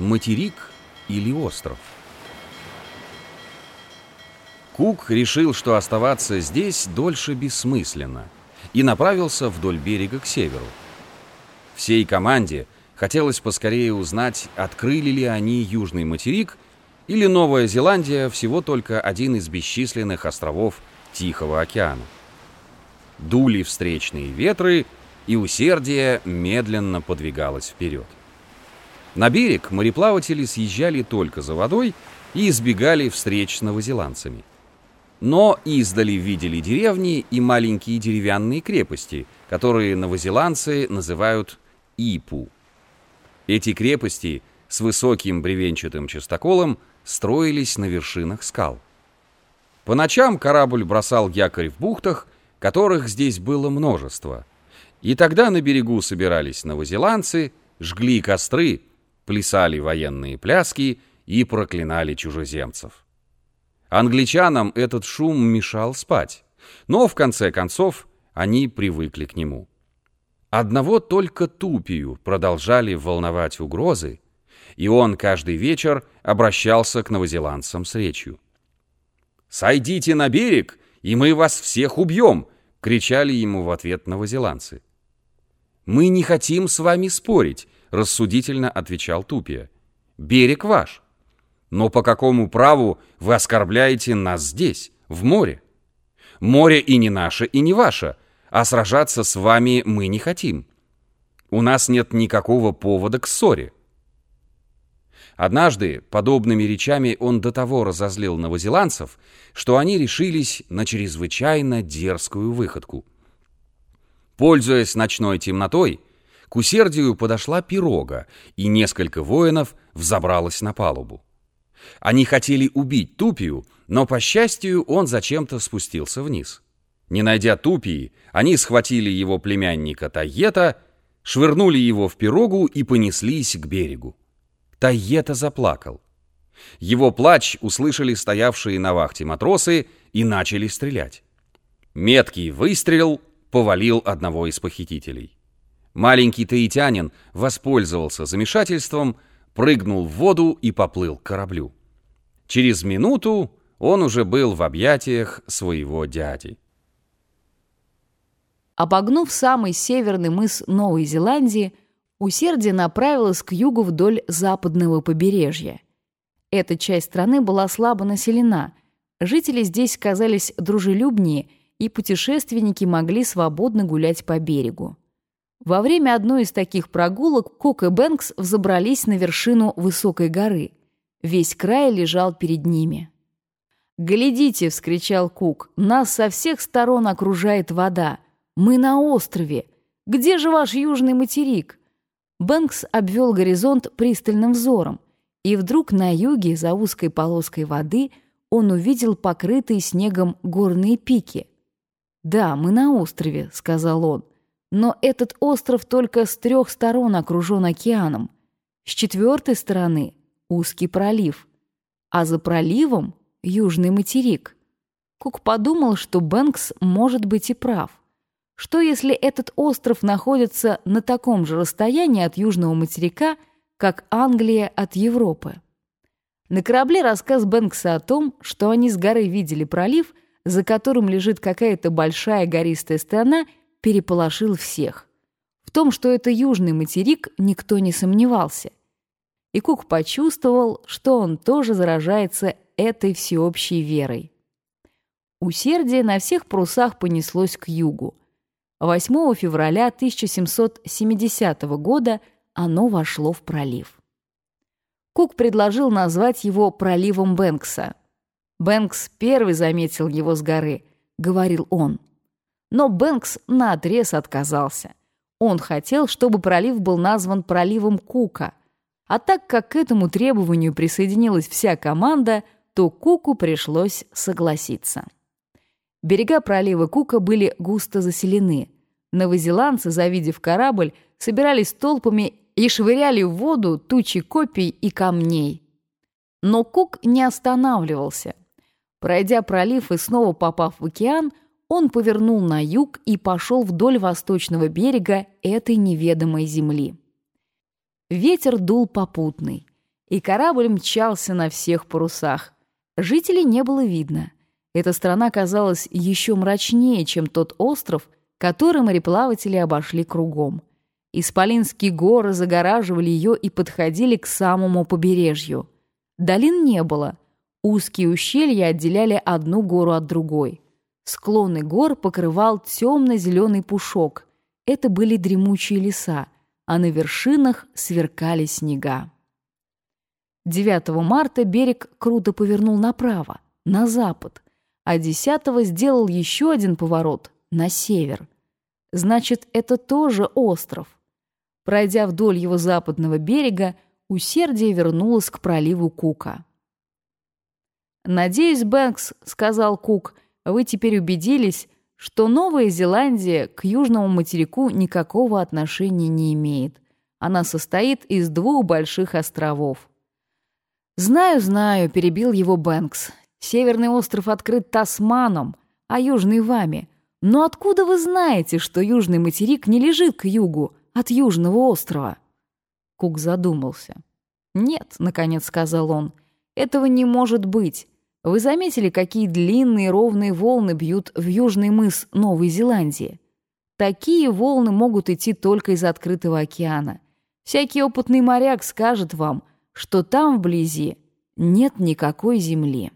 материк или остров? Кук решил, что оставаться здесь дольше бессмысленно, и направился вдоль берега к северу. Всей команде хотелось поскорее узнать, открыли ли они Южный материк, или Новая Зеландия всего только один из бесчисленных островов Тихого океана. Дули встречные ветры, и усердие медленно подвигалось вперед. На берег мореплаватели съезжали только за водой и избегали встреч с новозеландцами. Но издали видели деревни и маленькие деревянные крепости, которые новозеландцы называют Ипу. Эти крепости с высоким бревенчатым частоколом строились на вершинах скал. По ночам корабль бросал якорь в бухтах, которых здесь было множество. И тогда на берегу собирались новозеландцы, жгли костры, плясали военные пляски и проклинали чужеземцев. Англичанам этот шум мешал спать, но в конце концов они привыкли к нему. Одного только Тупию продолжали волновать угрозы, и он каждый вечер обращался к новозеландцам с речью. «Сойдите на берег, и мы вас всех убьем!» — кричали ему в ответ новозеландцы. «Мы не хотим с вами спорить», — рассудительно отвечал Тупия. «Берег ваш. Но по какому праву вы оскорбляете нас здесь, в море? Море и не наше, и не ваше, а сражаться с вами мы не хотим. У нас нет никакого повода к ссоре». Однажды подобными речами он до того разозлил новозеландцев, что они решились на чрезвычайно дерзкую выходку. Пользуясь ночной темнотой, к усердию подошла пирога, и несколько воинов взобралось на палубу. Они хотели убить Тупию, но, по счастью, он зачем-то спустился вниз. Не найдя Тупии, они схватили его племянника Тайета, швырнули его в пирогу и понеслись к берегу. Тайета заплакал. Его плач услышали стоявшие на вахте матросы и начали стрелять. Меткий выстрел повалил одного из похитителей. Маленький таитянин воспользовался замешательством, прыгнул в воду и поплыл к кораблю. Через минуту он уже был в объятиях своего дяди. Обогнув самый северный мыс Новой Зеландии, усердие направилось к югу вдоль западного побережья. Эта часть страны была слабо населена. Жители здесь казались дружелюбнее – и путешественники могли свободно гулять по берегу. Во время одной из таких прогулок Кок и Бэнкс взобрались на вершину высокой горы. Весь край лежал перед ними. «Глядите!» — вскричал Кук. «Нас со всех сторон окружает вода. Мы на острове. Где же ваш южный материк?» Бэнкс обвел горизонт пристальным взором, и вдруг на юге, за узкой полоской воды, он увидел покрытые снегом горные пики. «Да, мы на острове», — сказал он. «Но этот остров только с трех сторон окружен океаном. С четвертой стороны — узкий пролив, а за проливом — южный материк». Кук подумал, что Бэнкс может быть и прав. Что если этот остров находится на таком же расстоянии от южного материка, как Англия от Европы? На корабле рассказ Бэнкса о том, что они с горы видели пролив, за которым лежит какая-то большая гористая страна, переполошил всех. В том, что это южный материк, никто не сомневался. И Кук почувствовал, что он тоже заражается этой всеобщей верой. Усердие на всех парусах понеслось к югу. 8 февраля 1770 года оно вошло в пролив. Кук предложил назвать его проливом Бэнкса. Бэнкс первый заметил его с горы, говорил он. Но Бэнкс наотрез отказался. Он хотел, чтобы пролив был назван проливом Кука. А так как к этому требованию присоединилась вся команда, то Куку пришлось согласиться. Берега пролива Кука были густо заселены. Новозеландцы, завидев корабль, собирались толпами и швыряли в воду тучи копий и камней. Но Кук не останавливался. Пройдя пролив и снова попав в океан, он повернул на юг и пошел вдоль восточного берега этой неведомой земли. Ветер дул попутный. и корабль мчался на всех парусах. Жителей не было видно. Эта страна казалась еще мрачнее, чем тот остров, который мореплаватели обошли кругом. Исполинские горы загораживали ее и подходили к самому побережью. Долин не было. Узкие ущелья отделяли одну гору от другой. Склоны гор покрывал темно-зеленый пушок. Это были дремучие леса, а на вершинах сверкали снега. 9 марта берег круто повернул направо, на запад, а 10 сделал еще один поворот, на север. Значит, это тоже остров. Пройдя вдоль его западного берега, усердие вернулось к проливу Кука. «Надеюсь, Бэнкс, — сказал Кук, — вы теперь убедились, что Новая Зеландия к южному материку никакого отношения не имеет. Она состоит из двух больших островов. «Знаю, знаю», — перебил его Бэнкс. «Северный остров открыт Тасманом, а южный — вами. Но откуда вы знаете, что южный материк не лежит к югу от южного острова?» Кук задумался. «Нет», — наконец сказал он, — «этого не может быть. Вы заметили, какие длинные ровные волны бьют в южный мыс Новой Зеландии? Такие волны могут идти только из открытого океана. Всякий опытный моряк скажет вам, что там вблизи нет никакой земли.